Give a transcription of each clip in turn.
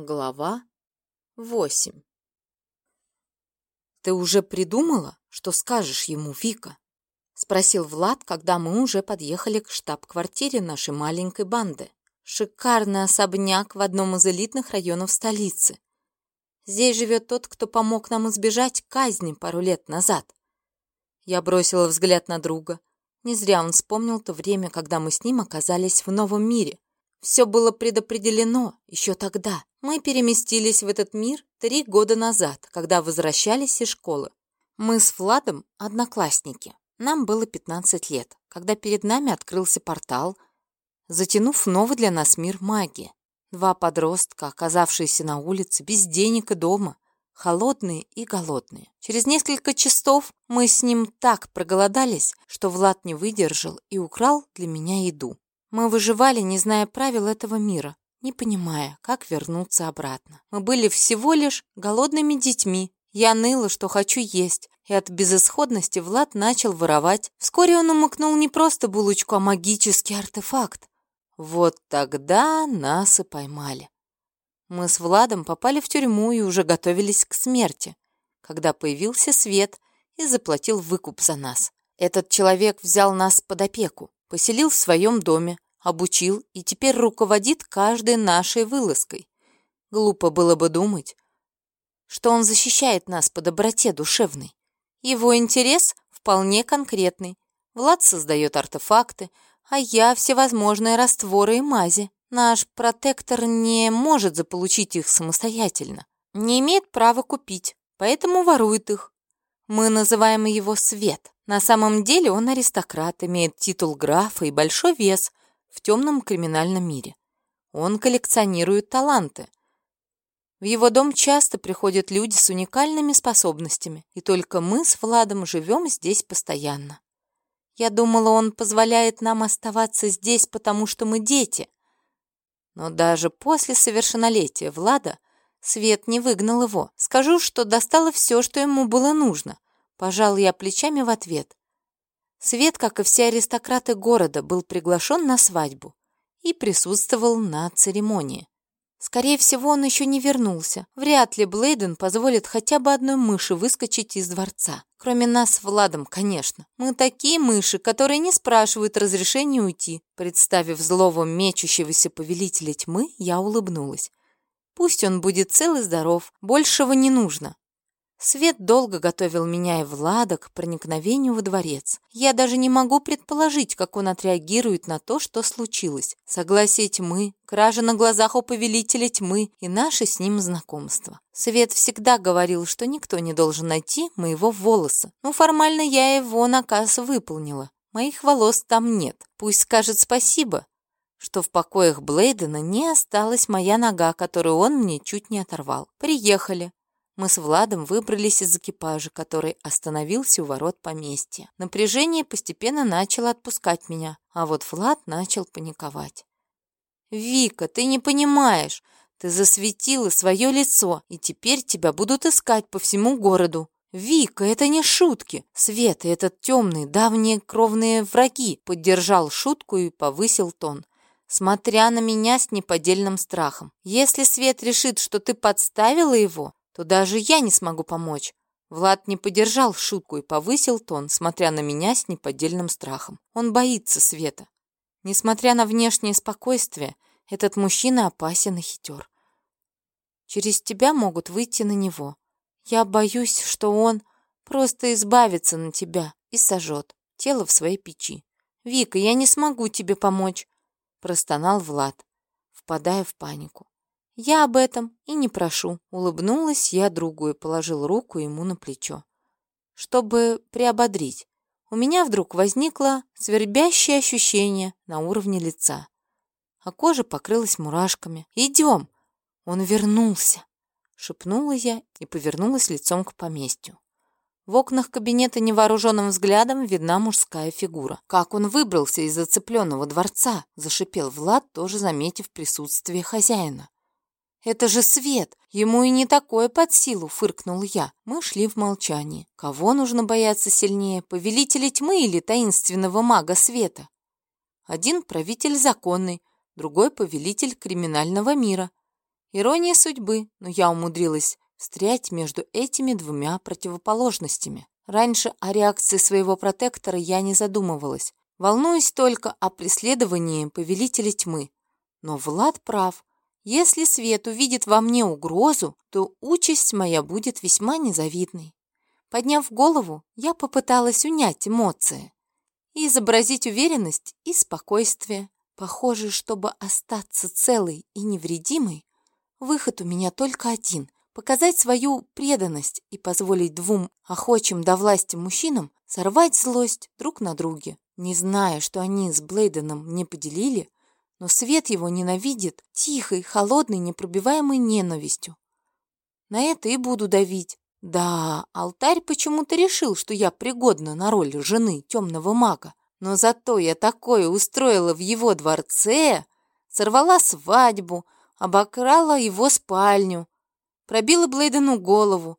Глава 8 «Ты уже придумала, что скажешь ему, Вика?» — спросил Влад, когда мы уже подъехали к штаб-квартире нашей маленькой банды. Шикарный особняк в одном из элитных районов столицы. Здесь живет тот, кто помог нам избежать казни пару лет назад. Я бросила взгляд на друга. Не зря он вспомнил то время, когда мы с ним оказались в новом мире — все было предопределено еще тогда. Мы переместились в этот мир три года назад, когда возвращались из школы. Мы с Владом одноклассники. Нам было 15 лет, когда перед нами открылся портал, затянув новый для нас мир магии. Два подростка, оказавшиеся на улице, без денег и дома, холодные и голодные. Через несколько часов мы с ним так проголодались, что Влад не выдержал и украл для меня еду. Мы выживали, не зная правил этого мира, не понимая, как вернуться обратно. Мы были всего лишь голодными детьми. Я ныла, что хочу есть, и от безысходности Влад начал воровать. Вскоре он умыкнул не просто булочку, а магический артефакт. Вот тогда нас и поймали. Мы с Владом попали в тюрьму и уже готовились к смерти, когда появился Свет и заплатил выкуп за нас. Этот человек взял нас под опеку, Поселил в своем доме, обучил и теперь руководит каждой нашей вылазкой. Глупо было бы думать, что он защищает нас по доброте душевной. Его интерес вполне конкретный. Влад создает артефакты, а я всевозможные растворы и мази. Наш протектор не может заполучить их самостоятельно. Не имеет права купить, поэтому ворует их. Мы называем его Свет. На самом деле он аристократ, имеет титул графа и большой вес в темном криминальном мире. Он коллекционирует таланты. В его дом часто приходят люди с уникальными способностями, и только мы с Владом живем здесь постоянно. Я думала, он позволяет нам оставаться здесь, потому что мы дети. Но даже после совершеннолетия Влада Свет не выгнал его. Скажу, что достало все, что ему было нужно. Пожал я плечами в ответ. Свет, как и все аристократы города, был приглашен на свадьбу и присутствовал на церемонии. Скорее всего, он еще не вернулся. Вряд ли Блейден позволит хотя бы одной мыши выскочить из дворца. Кроме нас с Владом, конечно. Мы такие мыши, которые не спрашивают разрешения уйти. Представив злого мечущегося повелителя тьмы, я улыбнулась. Пусть он будет цел и здоров, большего не нужно. Свет долго готовил меня и Влада к проникновению во дворец. Я даже не могу предположить, как он отреагирует на то, что случилось. Согласие тьмы, кража на глазах у повелителя тьмы и наше с ним знакомство. Свет всегда говорил, что никто не должен найти моего волоса. Ну, формально я его наказ выполнила. Моих волос там нет. Пусть скажет спасибо, что в покоях Блейдена не осталась моя нога, которую он мне чуть не оторвал. Приехали. Мы с Владом выбрались из экипажа, который остановился у ворот поместья. Напряжение постепенно начало отпускать меня, а вот Влад начал паниковать. «Вика, ты не понимаешь. Ты засветила свое лицо, и теперь тебя будут искать по всему городу. «Вика, это не шутки! Свет и этот темный, давние кровные враги!» Поддержал шутку и повысил тон, смотря на меня с неподдельным страхом. «Если Свет решит, что ты подставила его, то даже я не смогу помочь. Влад не поддержал шутку и повысил тон, смотря на меня с неподдельным страхом. Он боится света. Несмотря на внешнее спокойствие, этот мужчина опасен и хитер. Через тебя могут выйти на него. Я боюсь, что он просто избавится на тебя и сожжет тело в своей печи. «Вика, я не смогу тебе помочь», — простонал Влад, впадая в панику. «Я об этом и не прошу», — улыбнулась я другу и положил руку ему на плечо. Чтобы приободрить, у меня вдруг возникло свербящее ощущение на уровне лица, а кожа покрылась мурашками. «Идем!» «Он вернулся!» — шепнула я и повернулась лицом к поместью. В окнах кабинета невооруженным взглядом видна мужская фигура. «Как он выбрался из зацепленного дворца?» — зашипел Влад, тоже заметив присутствие хозяина. «Это же свет! Ему и не такое под силу!» — фыркнул я. Мы шли в молчании. Кого нужно бояться сильнее, повелителя тьмы или таинственного мага света? Один правитель законный, другой повелитель криминального мира. Ирония судьбы, но я умудрилась встрять между этими двумя противоположностями. Раньше о реакции своего протектора я не задумывалась, волнуюсь только о преследовании повелителя тьмы. Но Влад прав. Если Свет увидит во мне угрозу, то участь моя будет весьма незавидной. Подняв голову, я попыталась унять эмоции и изобразить уверенность и спокойствие. Похоже, чтобы остаться целой и невредимой, выход у меня только один — показать свою преданность и позволить двум охочим до власти мужчинам сорвать злость друг на друге. Не зная, что они с Блейденом не поделили, но Свет его ненавидит тихой, холодной, непробиваемой ненавистью. На это и буду давить. Да, алтарь почему-то решил, что я пригодна на роль жены темного мага. Но зато я такое устроила в его дворце, сорвала свадьбу, обокрала его спальню, пробила Блейдену голову.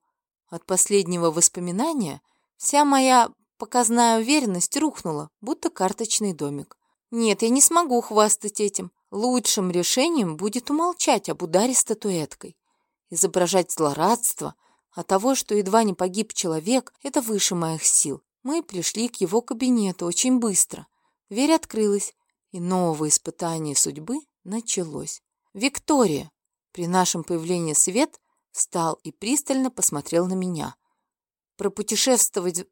От последнего воспоминания вся моя показная уверенность рухнула, будто карточный домик. Нет, я не смогу хвастать этим. Лучшим решением будет умолчать об ударе статуэткой. Изображать злорадство от того, что едва не погиб человек, это выше моих сил. Мы пришли к его кабинету очень быстро. Дверь открылась, и новое испытание судьбы началось. «Виктория!» При нашем появлении свет встал и пристально посмотрел на меня. Пропутешествовать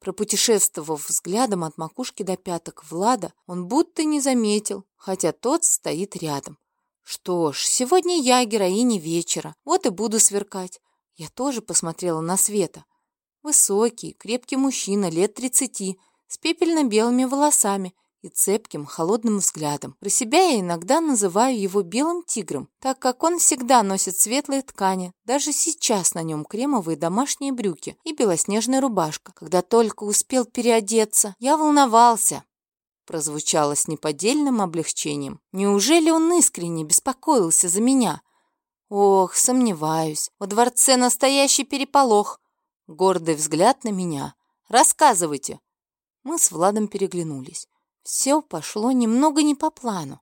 Пропутешествовав взглядом от макушки до пяток Влада, он будто не заметил, хотя тот стоит рядом. Что ж, сегодня я героиня вечера, вот и буду сверкать. Я тоже посмотрела на Света. Высокий, крепкий мужчина лет тридцати, с пепельно-белыми волосами и цепким, холодным взглядом. Про себя я иногда называю его белым тигром, так как он всегда носит светлые ткани. Даже сейчас на нем кремовые домашние брюки и белоснежная рубашка. Когда только успел переодеться, я волновался. Прозвучало с неподдельным облегчением. Неужели он искренне беспокоился за меня? Ох, сомневаюсь. Во дворце настоящий переполох. Гордый взгляд на меня. «Рассказывайте!» Мы с Владом переглянулись. Все пошло немного не по плану.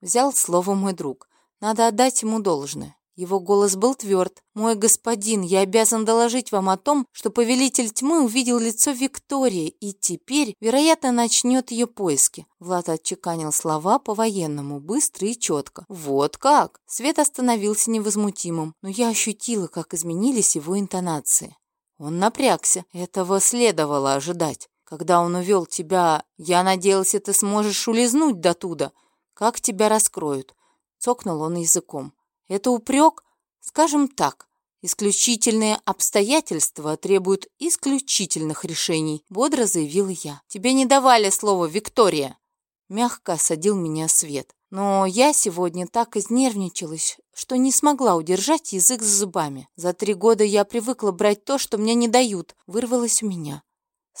Взял слово мой друг. Надо отдать ему должное. Его голос был тверд. «Мой господин, я обязан доложить вам о том, что повелитель тьмы увидел лицо Виктории и теперь, вероятно, начнет ее поиски». Влад отчеканил слова по-военному, быстро и четко. «Вот как!» Свет остановился невозмутимым, но я ощутила, как изменились его интонации. Он напрягся. Этого следовало ожидать. Когда он увел тебя, я надеялся, ты сможешь улизнуть до туда. Как тебя раскроют?» Цокнул он языком. «Это упрек? Скажем так, исключительные обстоятельства требуют исключительных решений», бодро заявила я. «Тебе не давали слово Виктория!» Мягко осадил меня свет. Но я сегодня так изнервничалась, что не смогла удержать язык за зубами. За три года я привыкла брать то, что мне не дают, вырвалось у меня.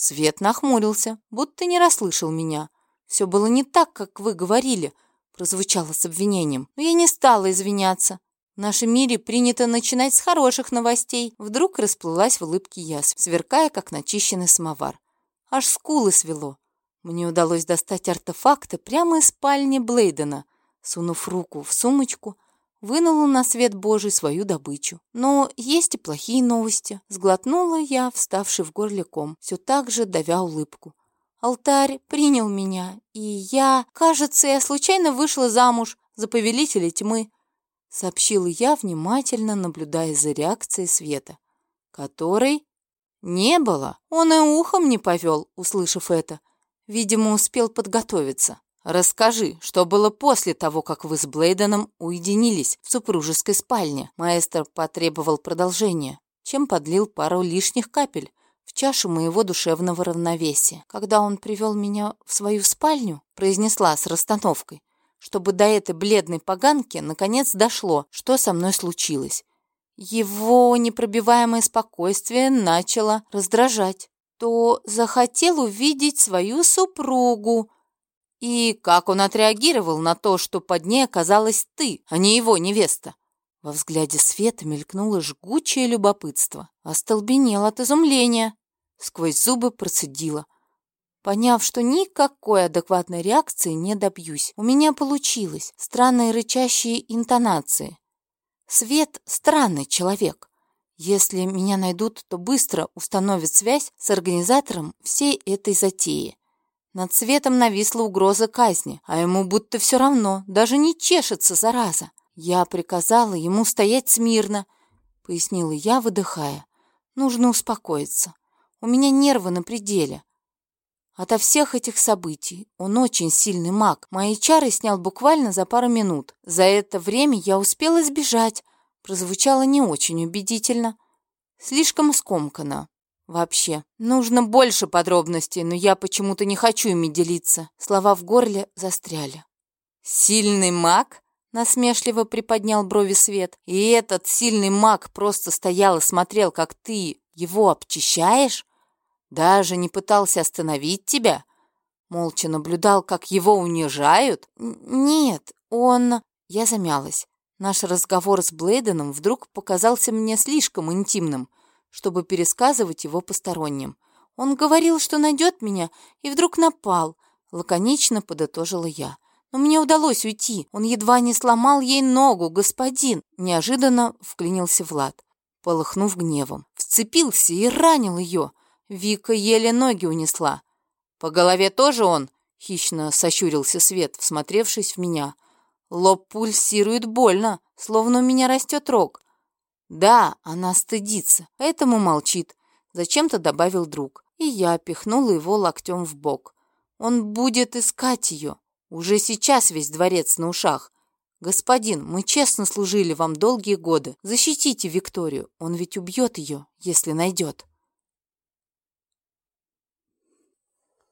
Свет нахмурился, будто не расслышал меня. «Все было не так, как вы говорили», — прозвучало с обвинением. Но я не стала извиняться. В нашем мире принято начинать с хороших новостей. Вдруг расплылась в улыбке я, сверкая, как начищенный самовар. Аж скулы свело. Мне удалось достать артефакты прямо из спальни Блейдена. Сунув руку в сумочку, вынула на свет Божий свою добычу. Но есть и плохие новости. Сглотнула я, вставший в горле ком, все так же давя улыбку. Алтарь принял меня, и я, кажется, я случайно вышла замуж за повелителя тьмы, сообщила я, внимательно наблюдая за реакцией Света, которой не было. Он и ухом не повел, услышав это. Видимо, успел подготовиться. «Расскажи, что было после того, как вы с Блейденом уединились в супружеской спальне?» Маэстро потребовал продолжения, чем подлил пару лишних капель в чашу моего душевного равновесия. Когда он привел меня в свою спальню, произнесла с расстановкой, чтобы до этой бледной поганки наконец дошло, что со мной случилось. Его непробиваемое спокойствие начало раздражать. То захотел увидеть свою супругу. И как он отреагировал на то, что под ней оказалась ты, а не его невеста? Во взгляде Света мелькнуло жгучее любопытство. Остолбенел от изумления. Сквозь зубы процедила. Поняв, что никакой адекватной реакции не добьюсь, у меня получилось странные рычащие интонации. Свет — странный человек. Если меня найдут, то быстро установят связь с организатором всей этой затеи. Над Светом нависла угроза казни, а ему будто все равно, даже не чешется, зараза. Я приказала ему стоять смирно, пояснила я, выдыхая. Нужно успокоиться. У меня нервы на пределе. Ото всех этих событий он очень сильный маг. Мои чары снял буквально за пару минут. За это время я успела сбежать. Прозвучало не очень убедительно. Слишком скомканно. Вообще, нужно больше подробностей, но я почему-то не хочу ими делиться. Слова в горле застряли. «Сильный маг?» — насмешливо приподнял брови Свет. «И этот сильный маг просто стоял и смотрел, как ты его обчищаешь?» Даже не пытался остановить тебя? Молча наблюдал, как его унижают? Нет, он... Я замялась. Наш разговор с Блейденом вдруг показался мне слишком интимным, чтобы пересказывать его посторонним. Он говорил, что найдет меня, и вдруг напал. Лаконично подытожила я. Но мне удалось уйти. Он едва не сломал ей ногу, господин. Неожиданно вклинился Влад, полыхнув гневом. Вцепился и ранил ее. Вика еле ноги унесла. По голове тоже он, хищно сощурился Свет, всмотревшись в меня. Лоб пульсирует больно, словно у меня растет рог. Да, она стыдится, поэтому молчит. Зачем-то добавил друг. И я пихнула его локтем в бок. Он будет искать ее. Уже сейчас весь дворец на ушах. «Господин, мы честно служили вам долгие годы. Защитите Викторию, он ведь убьет ее, если найдет».